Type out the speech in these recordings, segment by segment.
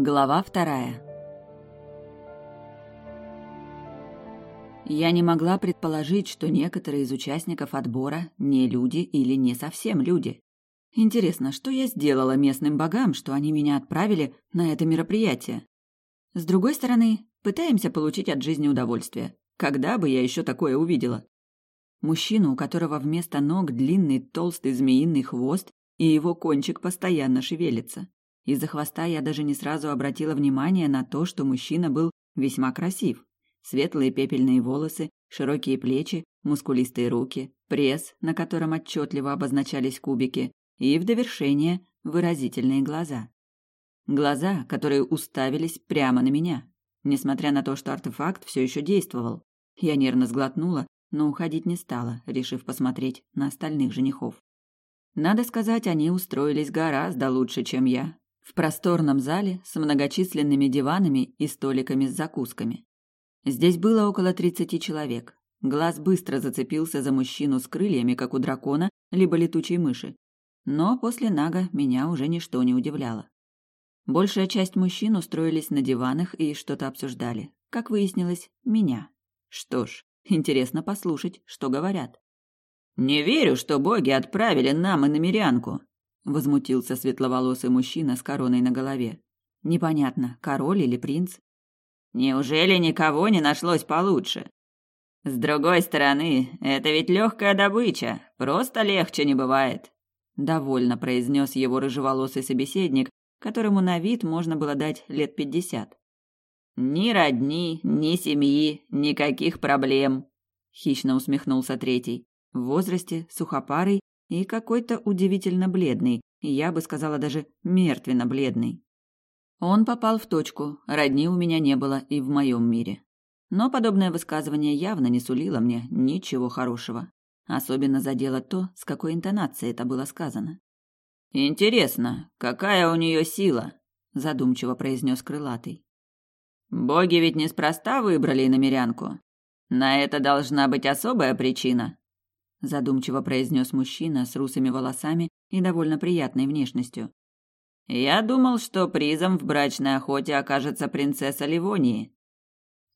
Глава вторая. Я не могла предположить, что некоторые из участников отбора не люди или не совсем люди. Интересно, что я сделала местным богам, что они меня отправили на это мероприятие? С другой стороны, пытаемся получить от жизни удовольствие. Когда бы я еще такое увидела? Мужчину, у которого вместо ног длинный толстый змеиный хвост, и его кончик постоянно шевелится. Из-за хвоста я даже не сразу обратила внимание на то, что мужчина был весьма красив. Светлые пепельные волосы, широкие плечи, мускулистые руки, пресс, на котором отчетливо обозначались кубики, и в довершение выразительные глаза. Глаза, которые уставились прямо на меня, несмотря на то, что артефакт все еще действовал. Я нервно сглотнула, но уходить не стала, решив посмотреть на остальных женихов. Надо сказать, они устроились гораздо лучше, чем я, в просторном зале с многочисленными диванами и столиками с закусками. Здесь было около тридцати человек. Глаз быстро зацепился за мужчину с крыльями, как у дракона, либо летучей мыши. Но после Нага меня уже ничто не удивляло. Большая часть мужчин устроились на диванах и что-то обсуждали. Как выяснилось, меня. Что ж, интересно послушать, что говорят. «Не верю, что боги отправили нам и намерянку», возмутился светловолосый мужчина с короной на голове. Непонятно, король или принц. Неужели никого не нашлось получше? С другой стороны, это ведь легкая добыча, просто легче не бывает. Довольно произнес его рыжеволосый собеседник, которому на вид можно было дать лет пятьдесят. Ни родни, ни семьи, никаких проблем. Хищно усмехнулся третий. В возрасте, сухопарый и какой-то удивительно бледный, я бы сказала даже мертвенно-бледный. Он попал в точку, родни у меня не было и в моем мире. Но подобное высказывание явно не сулило мне ничего хорошего. Особенно задело то, с какой интонацией это было сказано. «Интересно, какая у нее сила?» – задумчиво произнес крылатый. «Боги ведь неспроста выбрали иномерянку. На это должна быть особая причина задумчиво произнес мужчина с русыми волосами и довольно приятной внешностью. Я думал, что призом в брачной охоте окажется принцесса Ливонии.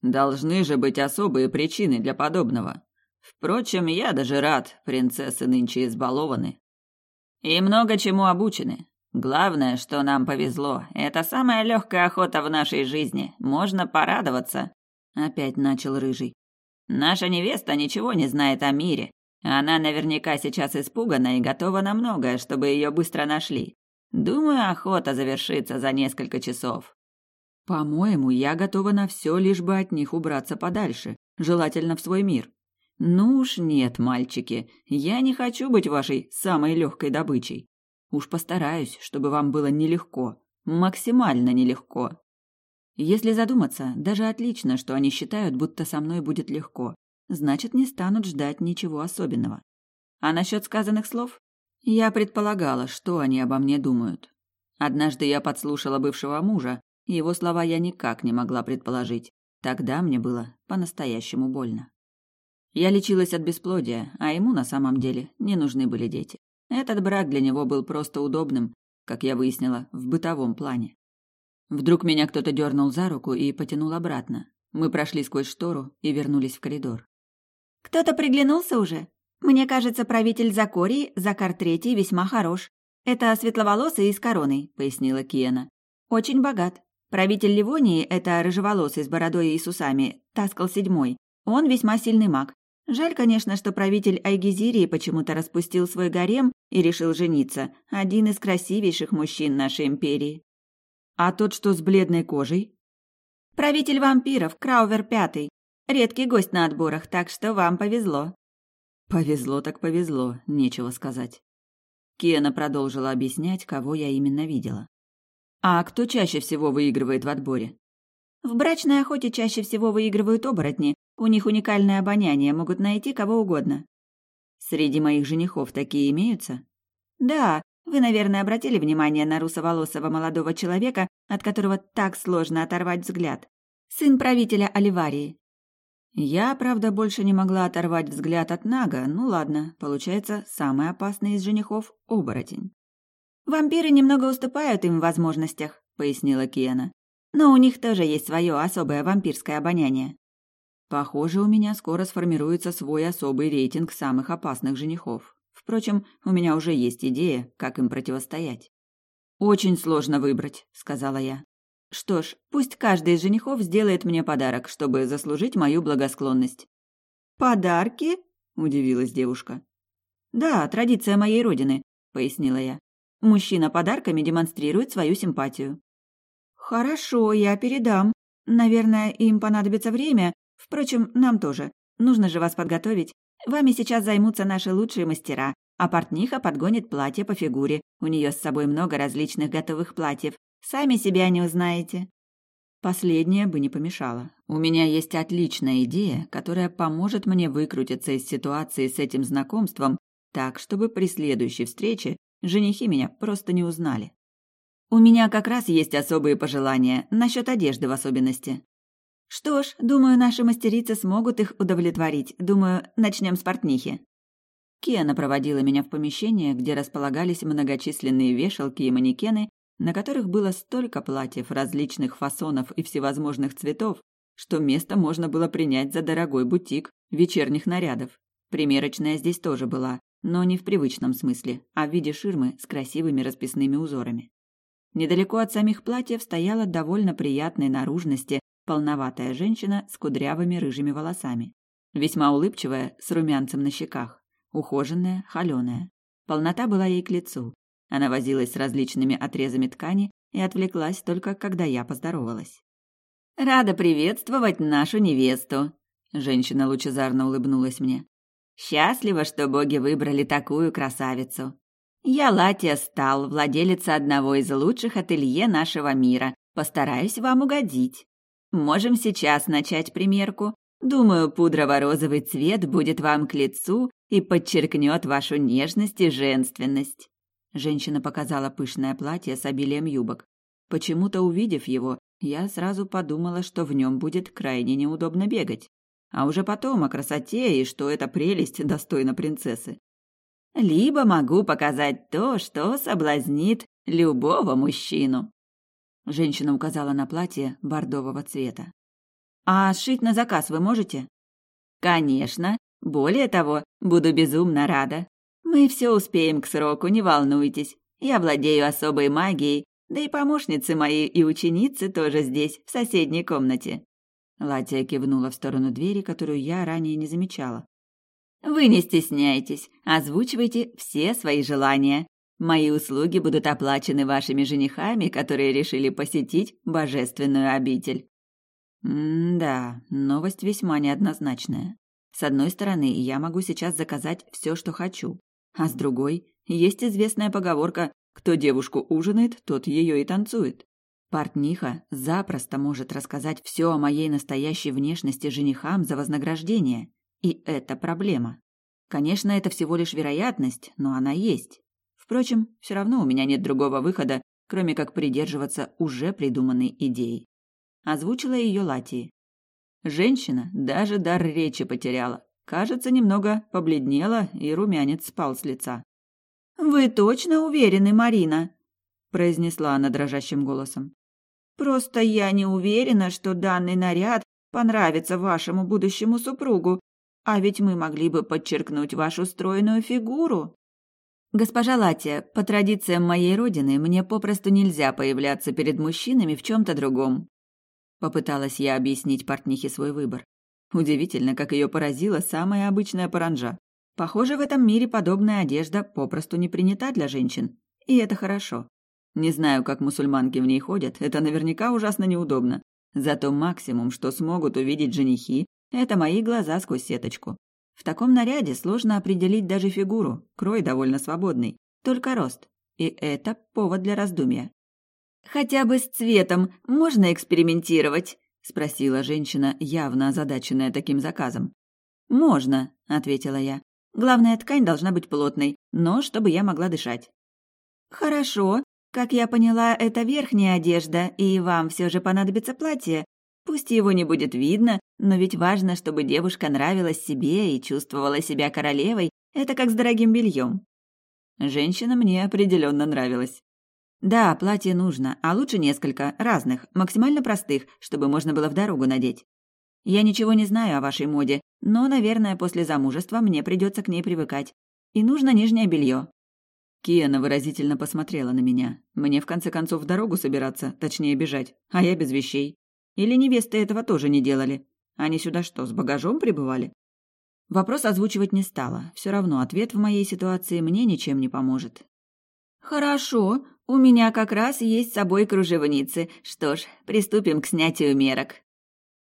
Должны же быть особые причины для подобного. Впрочем, я даже рад, принцессы нынче избалованы. И много чему обучены. Главное, что нам повезло, это самая легкая охота в нашей жизни. Можно порадоваться. Опять начал рыжий. Наша невеста ничего не знает о мире, она наверняка сейчас испугана и готова на многое, чтобы ее быстро нашли. Думаю, охота завершится за несколько часов. По-моему, я готова на все, лишь бы от них убраться подальше, желательно в свой мир. Ну уж нет, мальчики, я не хочу быть вашей самой легкой добычей. Уж постараюсь, чтобы вам было нелегко, максимально нелегко. Если задуматься, даже отлично, что они считают, будто со мной будет легко значит, не станут ждать ничего особенного. А насчет сказанных слов? Я предполагала, что они обо мне думают. Однажды я подслушала бывшего мужа, и его слова я никак не могла предположить. Тогда мне было по-настоящему больно. Я лечилась от бесплодия, а ему на самом деле не нужны были дети. Этот брак для него был просто удобным, как я выяснила, в бытовом плане. Вдруг меня кто-то дернул за руку и потянул обратно. Мы прошли сквозь штору и вернулись в коридор. Кто-то приглянулся уже? Мне кажется, правитель Закории, Закар Третий, весьма хорош. Это светловолосый и с короной, пояснила Киена. Очень богат. Правитель Ливонии, это рыжеволосый с бородой и с усами, Таскал Седьмой. Он весьма сильный маг. Жаль, конечно, что правитель Айгизирии почему-то распустил свой гарем и решил жениться. Один из красивейших мужчин нашей империи. А тот, что с бледной кожей? Правитель вампиров, Краувер Пятый. Редкий гость на отборах, так что вам повезло». «Повезло так повезло, нечего сказать». Киана продолжила объяснять, кого я именно видела. «А кто чаще всего выигрывает в отборе?» «В брачной охоте чаще всего выигрывают оборотни. У них уникальное обоняние, могут найти кого угодно». «Среди моих женихов такие имеются?» «Да, вы, наверное, обратили внимание на русоволосого молодого человека, от которого так сложно оторвать взгляд. Сын правителя Оливарии. Я, правда, больше не могла оторвать взгляд от Нага. Ну ладно, получается, самый опасный из женихов — оборотень. Вампиры немного уступают им в возможностях, пояснила Киана. «Но у них тоже есть свое особое вампирское обоняние». Похоже, у меня скоро сформируется свой особый рейтинг самых опасных женихов. Впрочем, у меня уже есть идея, как им противостоять. «Очень сложно выбрать», — сказала я. «Что ж, пусть каждый из женихов сделает мне подарок, чтобы заслужить мою благосклонность». «Подарки?» — удивилась девушка. «Да, традиция моей родины», — пояснила я. «Мужчина подарками демонстрирует свою симпатию». «Хорошо, я передам. Наверное, им понадобится время, Впрочем, нам тоже. Нужно же вас подготовить. Вами сейчас займутся наши лучшие мастера, а портниха подгонит платье по фигуре. У нее с собой много различных готовых платьев. Сами себя не узнаете. Последнее бы не помешало. У меня есть отличная идея, которая поможет мне выкрутиться из ситуации с этим знакомством так, чтобы при следующей встрече женихи меня просто не узнали. У меня как раз есть особые пожелания, насчет одежды в особенности. Что ж, думаю, наши мастерицы смогут их удовлетворить. Думаю, начнем с портнихи. Киана проводила меня в помещение, где располагались многочисленные вешалки и манекены, на которых было столько платьев различных фасонов и всевозможных цветов, что место можно было принять за дорогой бутик вечерних нарядов. Примерочная здесь тоже была, но не в привычном смысле, а в виде ширмы с красивыми расписными узорами. Недалеко от самих платьев стояла довольно приятной наружности полноватая женщина с кудрявыми рыжими волосами. Весьма улыбчивая, с румянцем на щеках. Ухоженная, холёная. Полнота была ей к лицу. Она возилась с различными отрезами ткани и отвлеклась только, когда я поздоровалась. «Рада приветствовать нашу невесту!» Женщина лучезарно улыбнулась мне. «Счастлива, что боги выбрали такую красавицу. Я Латия Стал, владелица одного из лучших ателье нашего мира. Постараюсь вам угодить. Можем сейчас начать примерку. Думаю, пудрово-розовый цвет будет вам к лицу и подчеркнет вашу нежность и женственность. Женщина показала пышное платье с обилием юбок. Почему-то увидев его, я сразу подумала, что в нем будет крайне неудобно бегать. А уже потом о красоте и что эта прелесть достойна принцессы. Либо могу показать то, что соблазнит любого мужчину. Женщина указала на платье бордового цвета. «А сшить на заказ вы можете?» «Конечно. Более того, буду безумно рада. Мы все успеем к сроку, не волнуйтесь. Я владею особой магией, да и помощницы мои и ученицы тоже здесь, в соседней комнате». Латия кивнула в сторону двери, которую я ранее не замечала. «Вы не стесняйтесь, озвучивайте все свои желания. Мои услуги будут оплачены вашими женихами, которые решили посетить божественную обитель. М-да, новость весьма неоднозначная. С одной стороны, я могу сейчас заказать все, что хочу, а с другой, есть известная поговорка «кто девушку ужинает, тот ее и танцует». Портниха запросто может рассказать все о моей настоящей внешности женихам за вознаграждение, и это проблема. Конечно, это всего лишь вероятность, но она есть. Впрочем, все равно у меня нет другого выхода, кроме как придерживаться уже придуманной идеи. Озвучила ее Латии. Женщина даже дар речи потеряла. Кажется, немного побледнела, и румянец спал с лица. «Вы точно уверены, Марина?» – произнесла она дрожащим голосом. «Просто я не уверена, что данный наряд понравится вашему будущему супругу, а ведь мы могли бы подчеркнуть вашу стройную фигуру». «Госпожа Латия, по традициям моей родины мне попросту нельзя появляться перед мужчинами в чем-то другом». Попыталась я объяснить портнихе свой выбор. Удивительно, как ее поразила самая обычная паранжа. Похоже, в этом мире подобная одежда попросту не принята для женщин. И это хорошо. Не знаю, как мусульманки в ней ходят, это наверняка ужасно неудобно. Зато максимум, что смогут увидеть женихи, это мои глаза сквозь сеточку. В таком наряде сложно определить даже фигуру, крой довольно свободный, только рост. И это повод для раздумья. «Хотя бы с цветом можно экспериментировать?» – спросила женщина, явно озадаченная таким заказом. «Можно», – ответила я. «Главная ткань должна быть плотной, но чтобы я могла дышать». «Хорошо. Как я поняла, это верхняя одежда, и вам все же понадобится платье. Пусть его не будет видно, но ведь важно, чтобы девушка нравилась себе и чувствовала себя королевой. Это как с дорогим бельем. Женщина мне определенно нравилась. Да, платье нужно, а лучше несколько, разных, максимально простых, чтобы можно было в дорогу надеть. Я ничего не знаю о вашей моде, но, наверное, после замужества мне придется к ней привыкать. И нужно нижнее белье. Киана выразительно посмотрела на меня. Мне в конце концов в дорогу собираться, точнее бежать, а я без вещей. Или невесты этого тоже не делали? Они сюда что, с багажом прибывали? Вопрос озвучивать не стала. Все равно ответ в моей ситуации мне ничем не поможет. Хорошо, у меня как раз есть с собой кружевницы. Что ж, приступим к снятию мерок.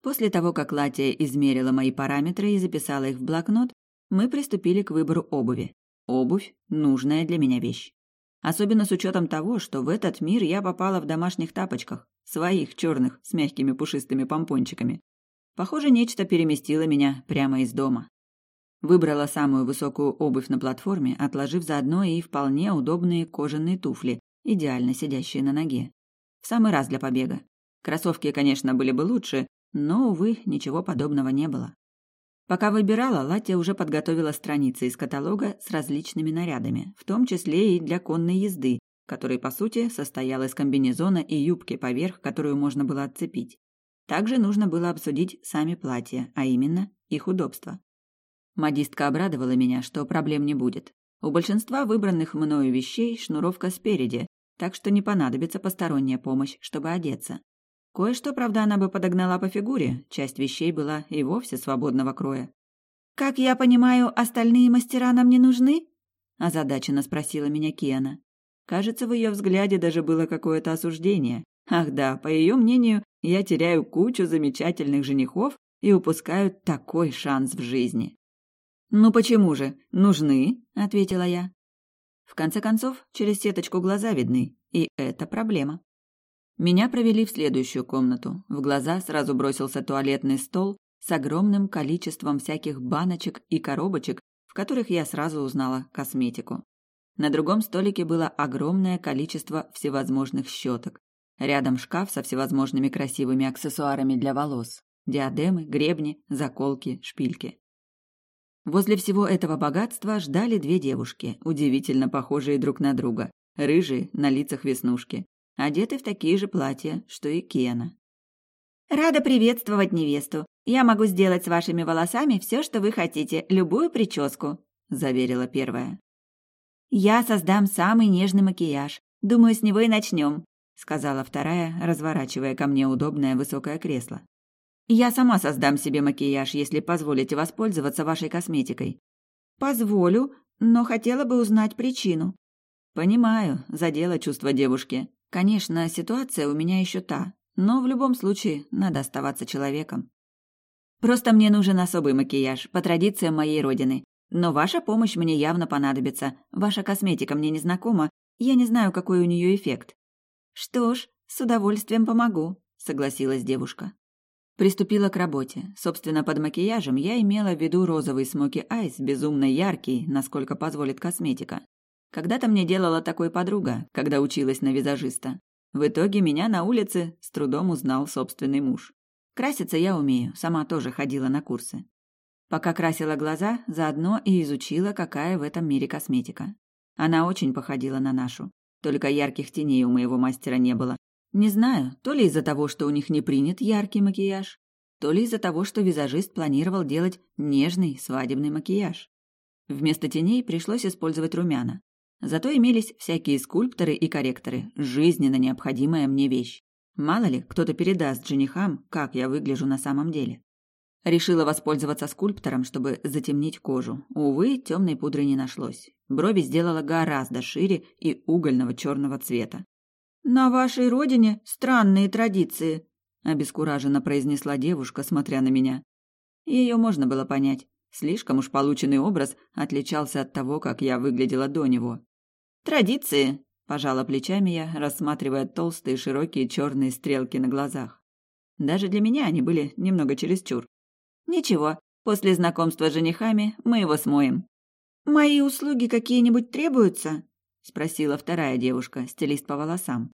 После того, как Латия измерила мои параметры и записала их в блокнот, мы приступили к выбору обуви. Обувь – нужная для меня вещь. Особенно с учетом того, что в этот мир я попала в домашних тапочках, своих черных, с мягкими пушистыми помпончиками. Похоже, нечто переместило меня прямо из дома. Выбрала самую высокую обувь на платформе, отложив заодно и вполне удобные кожаные туфли, идеально сидящие на ноге. В самый раз для побега. Кроссовки, конечно, были бы лучше, но, увы, ничего подобного не было. Пока выбирала, Латя уже подготовила страницы из каталога с различными нарядами, в том числе и для конной езды, который, по сути, состоял из комбинезона и юбки поверх, которую можно было отцепить. Также нужно было обсудить сами платья, а именно их удобство. Модистка обрадовала меня, что проблем не будет. У большинства выбранных мною вещей шнуровка спереди, так что не понадобится посторонняя помощь, чтобы одеться. Кое-что, правда, она бы подогнала по фигуре, часть вещей была и вовсе свободного кроя. «Как я понимаю, остальные мастера нам не нужны?» – озадаченно спросила меня Киана. Кажется, в ее взгляде даже было какое-то осуждение. Ах да, по ее мнению, я теряю кучу замечательных женихов и упускаю такой шанс в жизни. «Ну почему же? Нужны?» – ответила я. В конце концов, через сеточку глаза видны, и это проблема. Меня провели в следующую комнату. В глаза сразу бросился туалетный стол с огромным количеством всяких баночек и коробочек, в которых я сразу узнала косметику. На другом столике было огромное количество всевозможных щеток. Рядом шкаф со всевозможными красивыми аксессуарами для волос. Диадемы, гребни, заколки, шпильки. Возле всего этого богатства ждали две девушки, удивительно похожие друг на друга, рыжие, на лицах веснушки одеты в такие же платья, что и Кена. «Рада приветствовать невесту. Я могу сделать с вашими волосами все, что вы хотите, любую прическу», – заверила первая. «Я создам самый нежный макияж. Думаю, с него и начнем», – сказала вторая, разворачивая ко мне удобное высокое кресло. «Я сама создам себе макияж, если позволите воспользоваться вашей косметикой». «Позволю, но хотела бы узнать причину». «Понимаю, задело чувство девушки. Конечно, ситуация у меня еще та, но в любом случае надо оставаться человеком. Просто мне нужен особый макияж, по традициям моей родины. Но ваша помощь мне явно понадобится. Ваша косметика мне не знакома, я не знаю, какой у нее эффект. Что ж, с удовольствием помогу, согласилась девушка. Приступила к работе. Собственно, под макияжем я имела в виду розовый смоки айс, безумно яркий, насколько позволит косметика. Когда-то мне делала такой подруга, когда училась на визажиста. В итоге меня на улице с трудом узнал собственный муж. Краситься я умею, сама тоже ходила на курсы. Пока красила глаза, заодно и изучила, какая в этом мире косметика. Она очень походила на нашу. Только ярких теней у моего мастера не было. Не знаю, то ли из-за того, что у них не принят яркий макияж, то ли из-за того, что визажист планировал делать нежный свадебный макияж. Вместо теней пришлось использовать румяна. Зато имелись всякие скульпторы и корректоры, жизненно необходимая мне вещь. Мало ли, кто-то передаст женихам, как я выгляжу на самом деле. Решила воспользоваться скульптором, чтобы затемнить кожу. Увы, темной пудры не нашлось. Брови сделала гораздо шире и угольного черного цвета. «На вашей родине странные традиции», – обескураженно произнесла девушка, смотря на меня. Ее можно было понять. Слишком уж полученный образ отличался от того, как я выглядела до него. Традиции, пожала плечами я, рассматривая толстые широкие черные стрелки на глазах. Даже для меня они были немного чересчур. Ничего, после знакомства с женихами мы его смоем. Мои услуги какие-нибудь требуются? Спросила вторая девушка, стилист по волосам.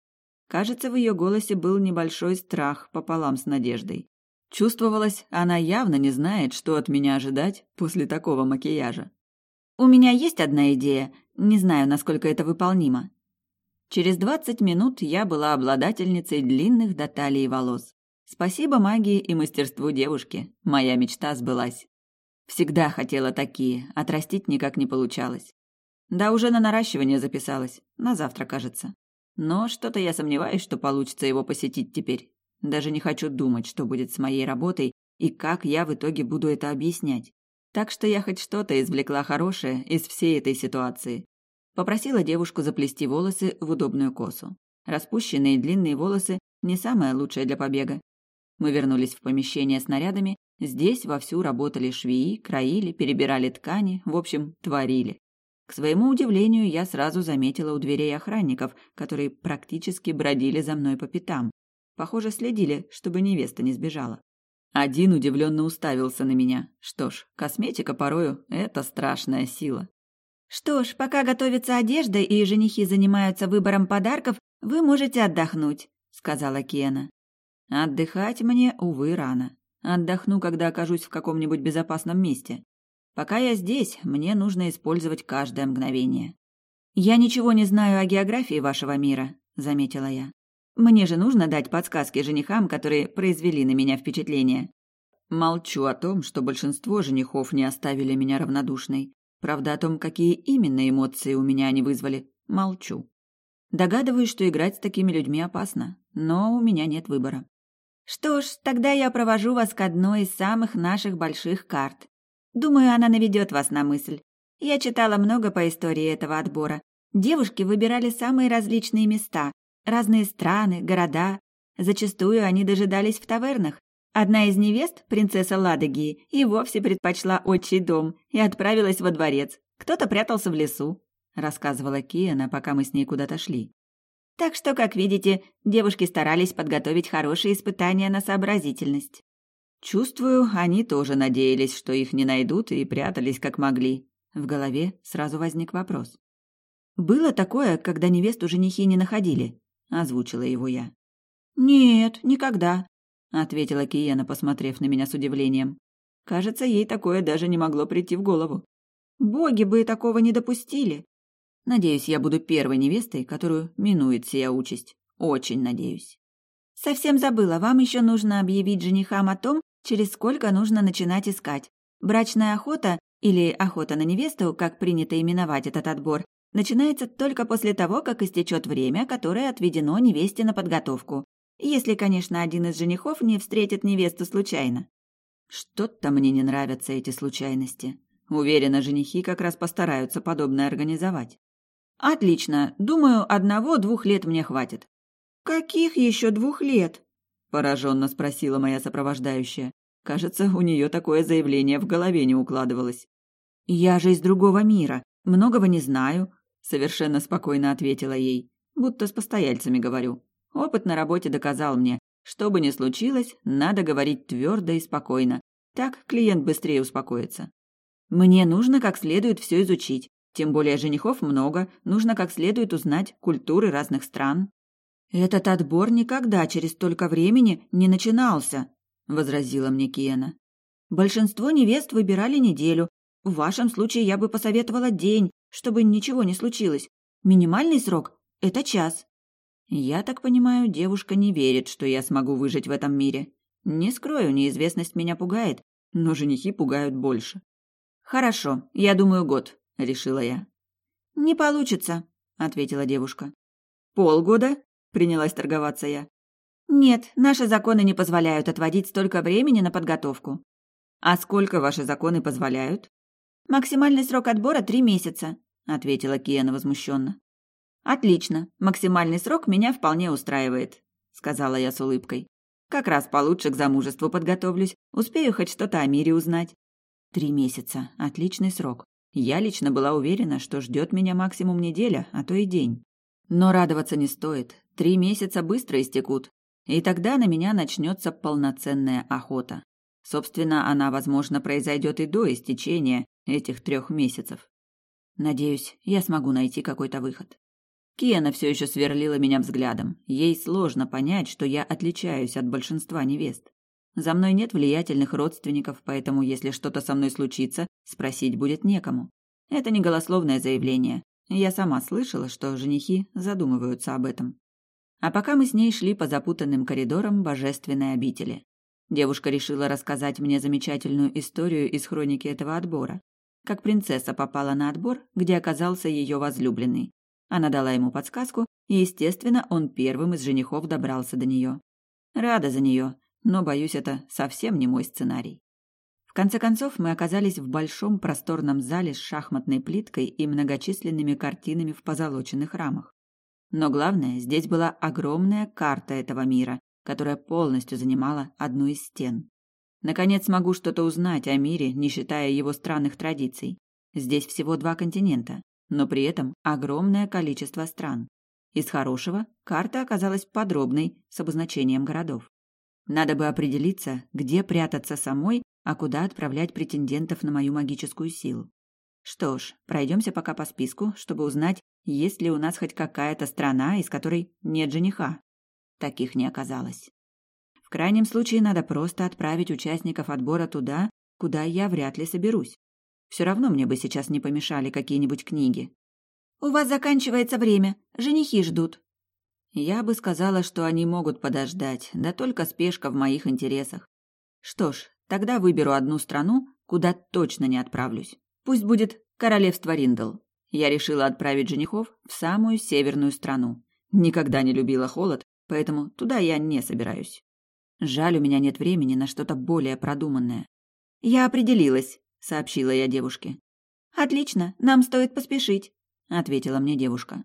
Кажется, в ее голосе был небольшой страх пополам с надеждой. Чувствовалось, она явно не знает, что от меня ожидать после такого макияжа. У меня есть одна идея, не знаю, насколько это выполнимо. Через двадцать минут я была обладательницей длинных до талии волос. Спасибо магии и мастерству девушки. Моя мечта сбылась. Всегда хотела такие, отрастить никак не получалось. Да уже на наращивание записалась. На завтра, кажется. Но что-то я сомневаюсь, что получится его посетить теперь. Даже не хочу думать, что будет с моей работой и как я в итоге буду это объяснять. Так что я хоть что-то извлекла хорошее из всей этой ситуации. Попросила девушку заплести волосы в удобную косу. Распущенные длинные волосы не самое лучшее для побега. Мы вернулись в помещение с нарядами. Здесь вовсю работали швеи, краили, перебирали ткани, в общем, творили. К своему удивлению, я сразу заметила у дверей охранников, которые практически бродили за мной по пятам. Похоже, следили, чтобы невеста не сбежала. Один удивленно уставился на меня. Что ж, косметика порою – это страшная сила. «Что ж, пока готовится одежда и женихи занимаются выбором подарков, вы можете отдохнуть», – сказала Кена. Отдыхать мне, увы, рано. Отдохну, когда окажусь в каком-нибудь безопасном месте. Пока я здесь, мне нужно использовать каждое мгновение. «Я ничего не знаю о географии вашего мира», — заметила я. «Мне же нужно дать подсказки женихам, которые произвели на меня впечатление». Молчу о том, что большинство женихов не оставили меня равнодушной. Правда, о том, какие именно эмоции у меня они вызвали, молчу. Догадываюсь, что играть с такими людьми опасно, но у меня нет выбора. Что ж, тогда я провожу вас к одной из самых наших больших карт. Думаю, она наведет вас на мысль. Я читала много по истории этого отбора. Девушки выбирали самые различные места, разные страны, города. Зачастую они дожидались в тавернах. Одна из невест, принцесса Ладогии, и вовсе предпочла отчий дом и отправилась во дворец. Кто-то прятался в лесу, рассказывала Киана, пока мы с ней куда-то шли. Так что, как видите, девушки старались подготовить хорошие испытания на сообразительность. Чувствую, они тоже надеялись, что их не найдут и прятались как могли. В голове сразу возник вопрос. «Было такое, когда невесту женихи не находили?» – озвучила его я. «Нет, никогда», – ответила Киена, посмотрев на меня с удивлением. Кажется, ей такое даже не могло прийти в голову. «Боги бы такого не допустили. Надеюсь, я буду первой невестой, которую минует сия участь. Очень надеюсь. Совсем забыла, вам еще нужно объявить женихам о том, через сколько нужно начинать искать. Брачная охота, или охота на невесту, как принято именовать этот отбор, начинается только после того, как истечет время, которое отведено невесте на подготовку. Если, конечно, один из женихов не встретит невесту случайно. Что-то мне не нравятся эти случайности. Уверена, женихи как раз постараются подобное организовать. Отлично. Думаю, одного-двух лет мне хватит. Каких еще двух лет? Пораженно спросила моя сопровождающая. Кажется, у нее такое заявление в голове не укладывалось. Я же из другого мира, многого не знаю, совершенно спокойно ответила ей, будто с постояльцами говорю. Опыт на работе доказал мне, что бы ни случилось, надо говорить твердо и спокойно. Так клиент быстрее успокоится. Мне нужно как следует все изучить. Тем более женихов много, нужно как следует узнать культуры разных стран. Этот отбор никогда через столько времени не начинался, возразила мне Киена. Большинство невест выбирали неделю. В вашем случае я бы посоветовала день, чтобы ничего не случилось. Минимальный срок – это час. Я так понимаю, девушка не верит, что я смогу выжить в этом мире. Не скрою, неизвестность меня пугает, но женихи пугают больше. Хорошо, я думаю, год. — решила я. «Не получится», — ответила девушка. «Полгода?» — принялась торговаться я. «Нет, наши законы не позволяют отводить столько времени на подготовку». «А сколько ваши законы позволяют?» «Максимальный срок отбора — три месяца», — ответила Киена возмущенно. «Отлично, максимальный срок меня вполне устраивает», — сказала я с улыбкой. «Как раз получше к замужеству подготовлюсь, успею хоть что-то о мире узнать». «Три месяца — отличный срок. Я лично была уверена, что ждет меня максимум неделя, а то и день. Но радоваться не стоит. Три месяца быстро истекут. И тогда на меня начнется полноценная охота. Собственно, она, возможно, произойдет и до истечения этих трех месяцев. Надеюсь, я смогу найти какой-то выход. Киана все еще сверлила меня взглядом. Ей сложно понять, что я отличаюсь от большинства невест. За мной нет влиятельных родственников, поэтому если что-то со мной случится, спросить будет некому. Это не голословное заявление. Я сама слышала, что женихи задумываются об этом. А пока мы с ней шли по запутанным коридорам божественной обители. Девушка решила рассказать мне замечательную историю из хроники этого отбора. Как принцесса попала на отбор, где оказался ее возлюбленный. Она дала ему подсказку, и, естественно, он первым из женихов добрался до нее. Рада за нее, но, боюсь, это совсем не мой сценарий. В конце концов, мы оказались в большом просторном зале с шахматной плиткой и многочисленными картинами в позолоченных рамах. Но главное, здесь была огромная карта этого мира, которая полностью занимала одну из стен. Наконец могу что-то узнать о мире, не считая его странных традиций. Здесь всего два континента, но при этом огромное количество стран. Из хорошего карта оказалась подробной, с обозначением городов. Надо бы определиться, где прятаться самой, а куда отправлять претендентов на мою магическую силу. Что ж, пройдемся пока по списку, чтобы узнать, есть ли у нас хоть какая-то страна, из которой нет жениха. Таких не оказалось. В крайнем случае надо просто отправить участников отбора туда, куда я вряд ли соберусь. Все равно мне бы сейчас не помешали какие-нибудь книги. «У вас заканчивается время, женихи ждут», я бы сказала, что они могут подождать, да только спешка в моих интересах. Что ж, тогда выберу одну страну, куда точно не отправлюсь. Пусть будет королевство Риндл. Я решила отправить женихов в самую северную страну. Никогда не любила холод, поэтому туда я не собираюсь. Жаль, у меня нет времени на что-то более продуманное. Я определилась, сообщила я девушке. Отлично, нам стоит поспешить, ответила мне девушка.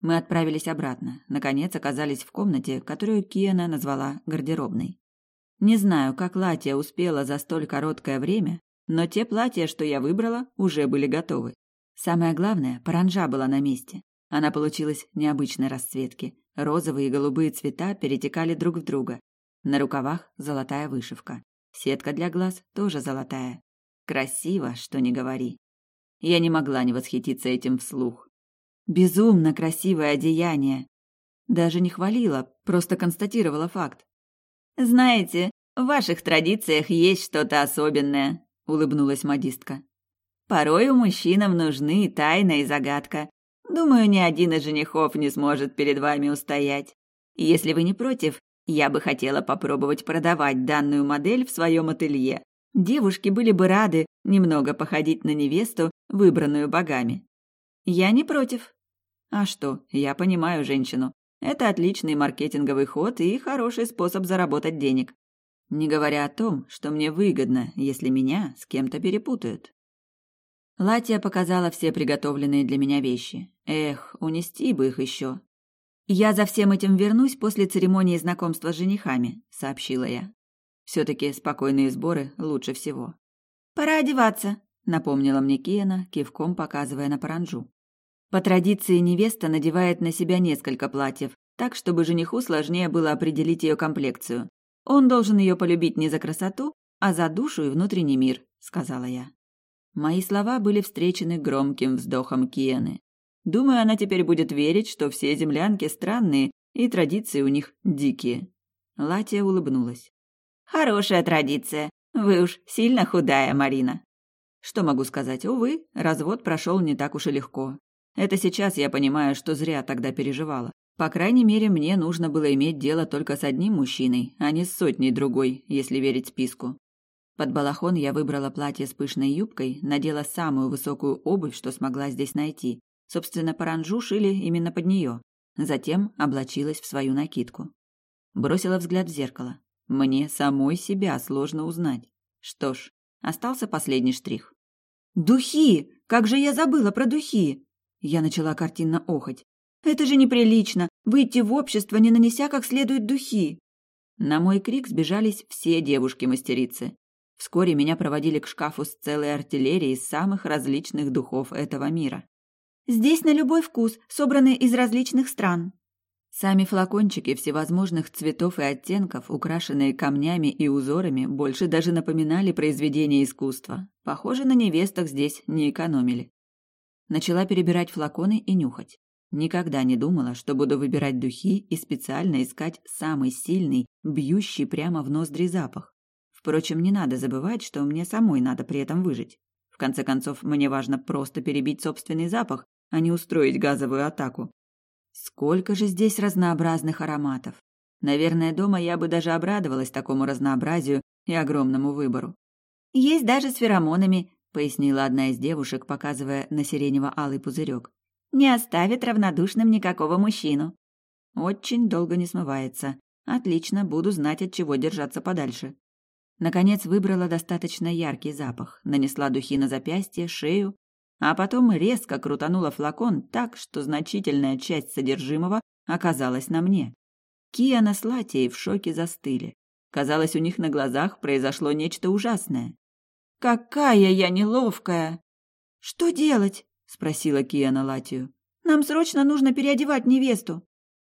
Мы отправились обратно, наконец оказались в комнате, которую Киана назвала гардеробной. Не знаю, как Латия успела за столь короткое время, но те платья, что я выбрала, уже были готовы. Самое главное, паранжа была на месте. Она получилась необычной расцветки. Розовые и голубые цвета перетекали друг в друга. На рукавах золотая вышивка. Сетка для глаз тоже золотая. Красиво, что не говори. Я не могла не восхититься этим вслух. Безумно красивое одеяние. Даже не хвалила, просто констатировала факт. «Знаете, в ваших традициях есть что-то особенное», — улыбнулась модистка. «Порой у мужчинам нужны тайна и загадка. Думаю, ни один из женихов не сможет перед вами устоять. Если вы не против, я бы хотела попробовать продавать данную модель в своем ателье. Девушки были бы рады немного походить на невесту, выбранную богами. Я не против. А что, я понимаю женщину. Это отличный маркетинговый ход и хороший способ заработать денег. Не говоря о том, что мне выгодно, если меня с кем-то перепутают. Латия показала все приготовленные для меня вещи. Эх, унести бы их еще. «Я за всем этим вернусь после церемонии знакомства с женихами», — сообщила я. Все-таки спокойные сборы лучше всего. «Пора одеваться», — напомнила мне Киена, кивком показывая на паранжу. По традиции невеста надевает на себя несколько платьев, так, чтобы жениху сложнее было определить ее комплекцию. Он должен ее полюбить не за красоту, а за душу и внутренний мир, сказала я. Мои слова были встречены громким вздохом Киены. Думаю, она теперь будет верить, что все землянки странные и традиции у них дикие. Латия улыбнулась. Хорошая традиция. Вы уж сильно худая, Марина. Что могу сказать? Увы, развод прошел не так уж и легко. Это сейчас я понимаю, что зря тогда переживала. По крайней мере, мне нужно было иметь дело только с одним мужчиной, а не с сотней другой, если верить списку. Под балахон я выбрала платье с пышной юбкой, надела самую высокую обувь, что смогла здесь найти. Собственно, паранжу шили именно под нее. Затем облачилась в свою накидку. Бросила взгляд в зеркало. Мне самой себя сложно узнать. Что ж, остался последний штрих. «Духи! Как же я забыла про духи!» Я начала картинно охоть. «Это же неприлично! Выйти в общество, не нанеся как следует духи!» На мой крик сбежались все девушки-мастерицы. Вскоре меня проводили к шкафу с целой артиллерией самых различных духов этого мира. «Здесь на любой вкус, собраны из различных стран». Сами флакончики всевозможных цветов и оттенков, украшенные камнями и узорами, больше даже напоминали произведения искусства. Похоже, на невестах здесь не экономили. Начала перебирать флаконы и нюхать. Никогда не думала, что буду выбирать духи и специально искать самый сильный, бьющий прямо в ноздри запах. Впрочем, не надо забывать, что мне самой надо при этом выжить. В конце концов, мне важно просто перебить собственный запах, а не устроить газовую атаку. Сколько же здесь разнообразных ароматов. Наверное, дома я бы даже обрадовалась такому разнообразию и огромному выбору. Есть даже с феромонами, пояснила одна из девушек, показывая на сиренево-алый пузырек. Не оставит равнодушным никакого мужчину. Очень долго не смывается. Отлично, буду знать, от чего держаться подальше. Наконец выбрала достаточно яркий запах, нанесла духи на запястье, шею, а потом резко крутанула флакон так, что значительная часть содержимого оказалась на мне. Киана с Латией в шоке застыли. Казалось, у них на глазах произошло нечто ужасное. «Какая я неловкая!» «Что делать?» — спросила Киана Латию. «Нам срочно нужно переодевать невесту».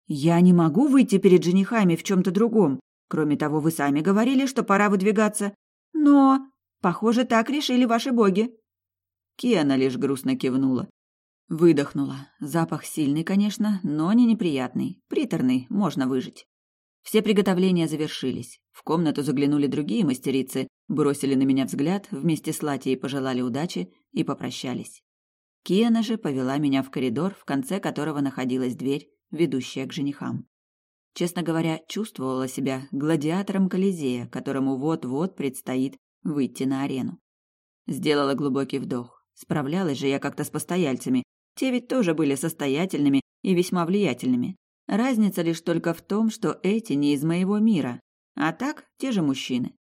«Я не могу выйти перед женихами в чем-то другом. Кроме того, вы сами говорили, что пора выдвигаться. Но, похоже, так решили ваши боги». Киана лишь грустно кивнула. Выдохнула. Запах сильный, конечно, но не неприятный. Приторный, можно выжить. Все приготовления завершились. В комнату заглянули другие мастерицы, бросили на меня взгляд, вместе с Латией пожелали удачи и попрощались. Киана же повела меня в коридор, в конце которого находилась дверь, ведущая к женихам. Честно говоря, чувствовала себя гладиатором Колизея, которому вот-вот предстоит выйти на арену. Сделала глубокий вдох. Справлялась же я как-то с постояльцами. Те ведь тоже были состоятельными и весьма влиятельными. Разница лишь только в том, что эти не из моего мира, а так те же мужчины.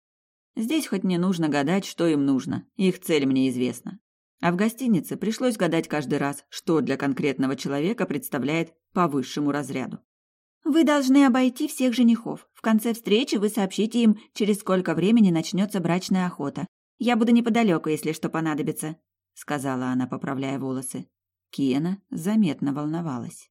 Здесь хоть не нужно гадать, что им нужно, их цель мне известна. А в гостинице пришлось гадать каждый раз, что для конкретного человека представляет по высшему разряду. Вы должны обойти всех женихов. В конце встречи вы сообщите им, через сколько времени начнется брачная охота. Я буду неподалеку, если что понадобится, сказала она, поправляя волосы. Киена заметно волновалась.